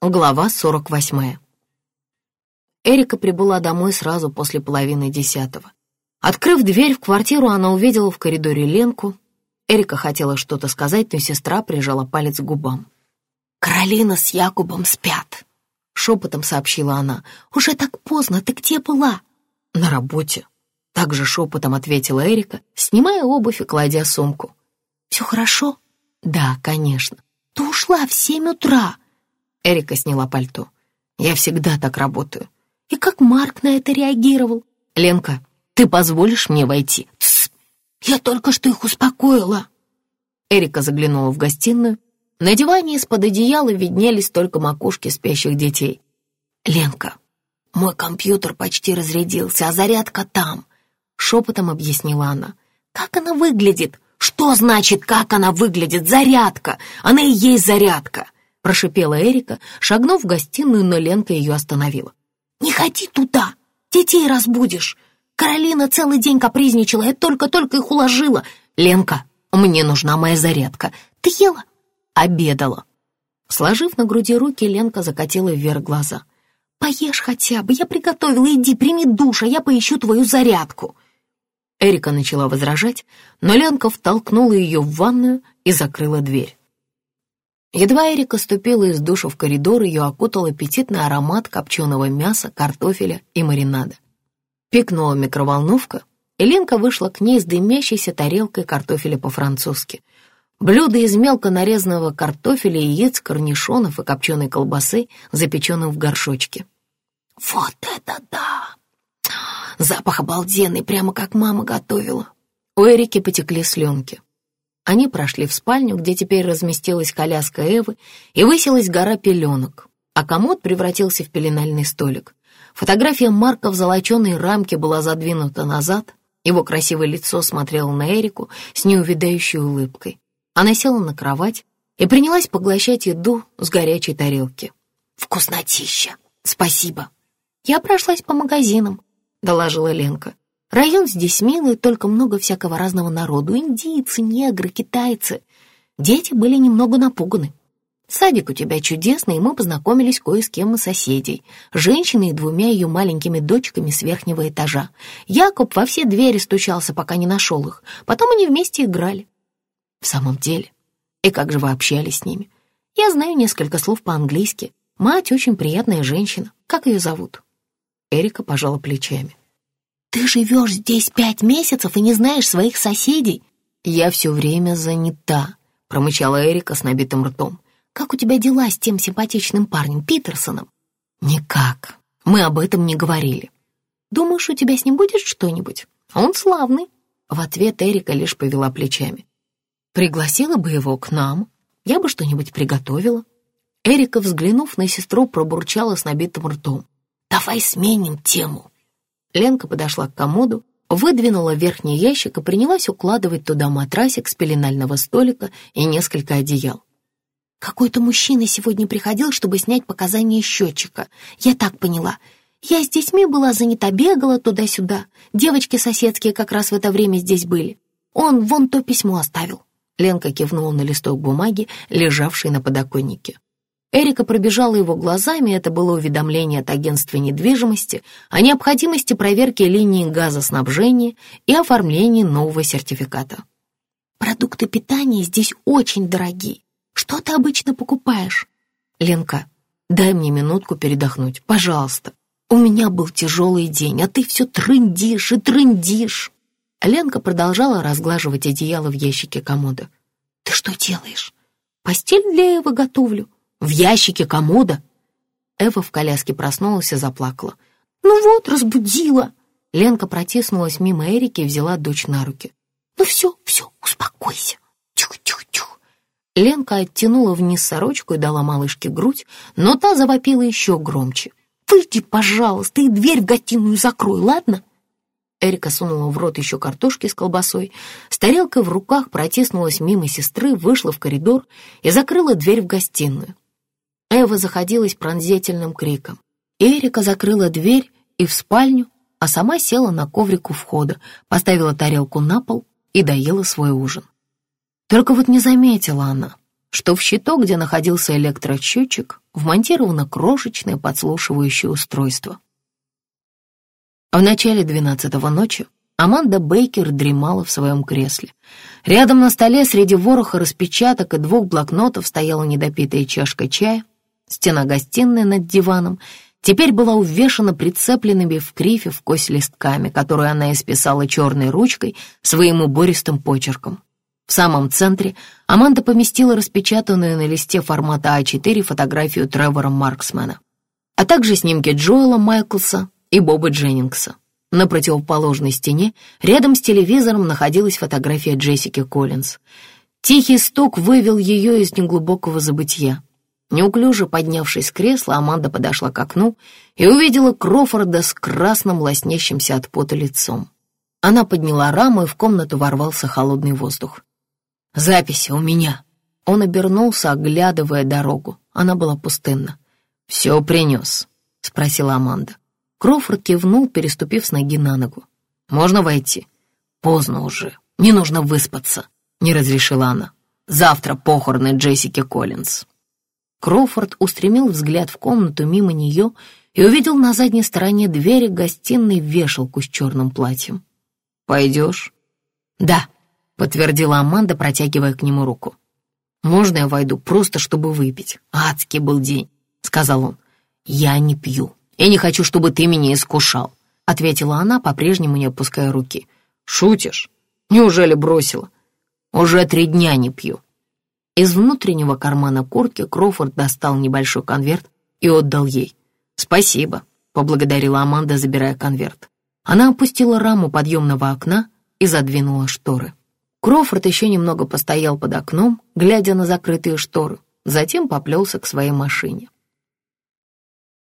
Глава 48. Эрика прибыла домой сразу после половины десятого. Открыв дверь в квартиру, она увидела в коридоре Ленку. Эрика хотела что-то сказать, но сестра прижала палец к губам. «Каролина с Якубом спят», — шепотом сообщила она. «Уже так поздно, ты где была?» «На работе», — также шепотом ответила Эрика, снимая обувь и кладя сумку. «Все хорошо?» «Да, конечно». «Ты ушла в семь утра», Эрика сняла пальто. «Я всегда так работаю». «И как Марк на это реагировал?» «Ленка, ты позволишь мне войти?» «Тсс! Я только что их успокоила!» Эрика заглянула в гостиную. На диване из-под одеяла виднелись только макушки спящих детей. «Ленка, мой компьютер почти разрядился, а зарядка там», — шепотом объяснила она. «Как она выглядит?» «Что значит, как она выглядит? Зарядка! Она и есть зарядка!» Прошипела Эрика, шагнув в гостиную, но Ленка ее остановила. «Не ходи туда! Детей разбудишь! Каролина целый день капризничала, я только-только их уложила. Ленка, мне нужна моя зарядка. Ты ела?» «Обедала». Сложив на груди руки, Ленка закатила вверх глаза. «Поешь хотя бы, я приготовила, иди, прими душ, а я поищу твою зарядку». Эрика начала возражать, но Ленка втолкнула ее в ванную и закрыла дверь. Едва Эрика ступила из душа в коридор, ее окутал аппетитный аромат копченого мяса, картофеля и маринада. Пикнула микроволновка, и Ленка вышла к ней с дымящейся тарелкой картофеля по-французски. Блюдо из мелко нарезанного картофеля, яиц, корнишонов и копченой колбасы, запеченным в горшочке. «Вот это да! Запах обалденный, прямо как мама готовила!» У Эрики потекли слюнки. Они прошли в спальню, где теперь разместилась коляска Эвы и высилась гора пеленок, а комод превратился в пеленальный столик. Фотография Марка в золоченой рамке была задвинута назад, его красивое лицо смотрело на Эрику с неувидающей улыбкой. Она села на кровать и принялась поглощать еду с горячей тарелки. «Вкуснотища! Спасибо!» «Я прошлась по магазинам», — доложила Ленка. Район здесь милый, только много всякого разного народу. Индийцы, негры, китайцы. Дети были немного напуганы. Садик у тебя чудесный, и мы познакомились кое с кем из соседей. Женщиной и двумя ее маленькими дочками с верхнего этажа. Якоб во все двери стучался, пока не нашел их. Потом они вместе играли. В самом деле? И как же вы общались с ними? Я знаю несколько слов по-английски. Мать очень приятная женщина. Как ее зовут? Эрика пожала плечами. «Ты живешь здесь пять месяцев и не знаешь своих соседей?» «Я все время занята», — промычала Эрика с набитым ртом. «Как у тебя дела с тем симпатичным парнем, Питерсоном?» «Никак. Мы об этом не говорили». «Думаешь, у тебя с ним будет что-нибудь? Он славный». В ответ Эрика лишь повела плечами. «Пригласила бы его к нам. Я бы что-нибудь приготовила». Эрика, взглянув на сестру, пробурчала с набитым ртом. «Давай сменим тему». Ленка подошла к комоду, выдвинула верхний ящик и принялась укладывать туда матрасик с пеленального столика и несколько одеял. «Какой-то мужчина сегодня приходил, чтобы снять показания счетчика. Я так поняла. Я с детьми была занята, бегала туда-сюда. Девочки соседские как раз в это время здесь были. Он вон то письмо оставил». Ленка кивнула на листок бумаги, лежавший на подоконнике. Эрика пробежала его глазами, это было уведомление от агентства недвижимости о необходимости проверки линии газоснабжения и оформления нового сертификата. «Продукты питания здесь очень дорогие. Что ты обычно покупаешь?» «Ленка, дай мне минутку передохнуть, пожалуйста. У меня был тяжелый день, а ты все трындишь и трындишь». Ленка продолжала разглаживать одеяло в ящике комода. «Ты что делаешь? Постель для Эвы готовлю». В ящике комода?» Эва в коляске проснулась и заплакала. «Ну вот, разбудила!» Ленка протиснулась мимо Эрики и взяла дочь на руки. «Ну все, все, успокойся. Тюх-тюх-тюх». Ленка оттянула вниз сорочку и дала малышке грудь, но та завопила еще громче. «Выйди, пожалуйста, и дверь в гостиную закрой, ладно?» Эрика сунула в рот еще картошки с колбасой, с тарелкой в руках протиснулась мимо сестры, вышла в коридор и закрыла дверь в гостиную. Эва заходилась пронзительным криком. Эрика закрыла дверь и в спальню, а сама села на коврик у входа, поставила тарелку на пол и доела свой ужин. Только вот не заметила она, что в щиток, где находился электросчетчик, вмонтировано крошечное подслушивающее устройство. В начале двенадцатого ночи Аманда Бейкер дремала в своем кресле. Рядом на столе среди вороха распечаток и двух блокнотов стояла недопитая чашка чая. Стена гостиной над диваном теперь была увешана прицепленными в крифе в кость листками, которые она исписала черной ручкой своим убористым почерком. В самом центре Аманда поместила распечатанную на листе формата А4 фотографию Тревора Марксмена, а также снимки Джоэла Майклса и Боба Дженнингса. На противоположной стене, рядом с телевизором, находилась фотография Джессики Коллинз. Тихий стук вывел ее из неглубокого забытья. Неуклюже поднявшись с кресла, Аманда подошла к окну и увидела Крофорда с красным лоснящимся от пота лицом. Она подняла раму, и в комнату ворвался холодный воздух. «Записи у меня». Он обернулся, оглядывая дорогу. Она была пустынна. «Все принес?» — спросила Аманда. Крофорд кивнул, переступив с ноги на ногу. «Можно войти?» «Поздно уже. Не нужно выспаться», — не разрешила она. «Завтра похороны Джессики Коллинз». Крофорд устремил взгляд в комнату мимо нее и увидел на задней стороне двери гостиной вешалку с черным платьем. «Пойдешь?» «Да», подтвердила Аманда, протягивая к нему руку. «Можно я войду, просто чтобы выпить? Адский был день», — сказал он. «Я не пью и не хочу, чтобы ты меня искушал», — ответила она, по-прежнему не опуская руки. «Шутишь? Неужели бросила? Уже три дня не пью». Из внутреннего кармана куртки Кроуфорд достал небольшой конверт и отдал ей. «Спасибо», — поблагодарила Аманда, забирая конверт. Она опустила раму подъемного окна и задвинула шторы. Крофорд еще немного постоял под окном, глядя на закрытые шторы, затем поплелся к своей машине.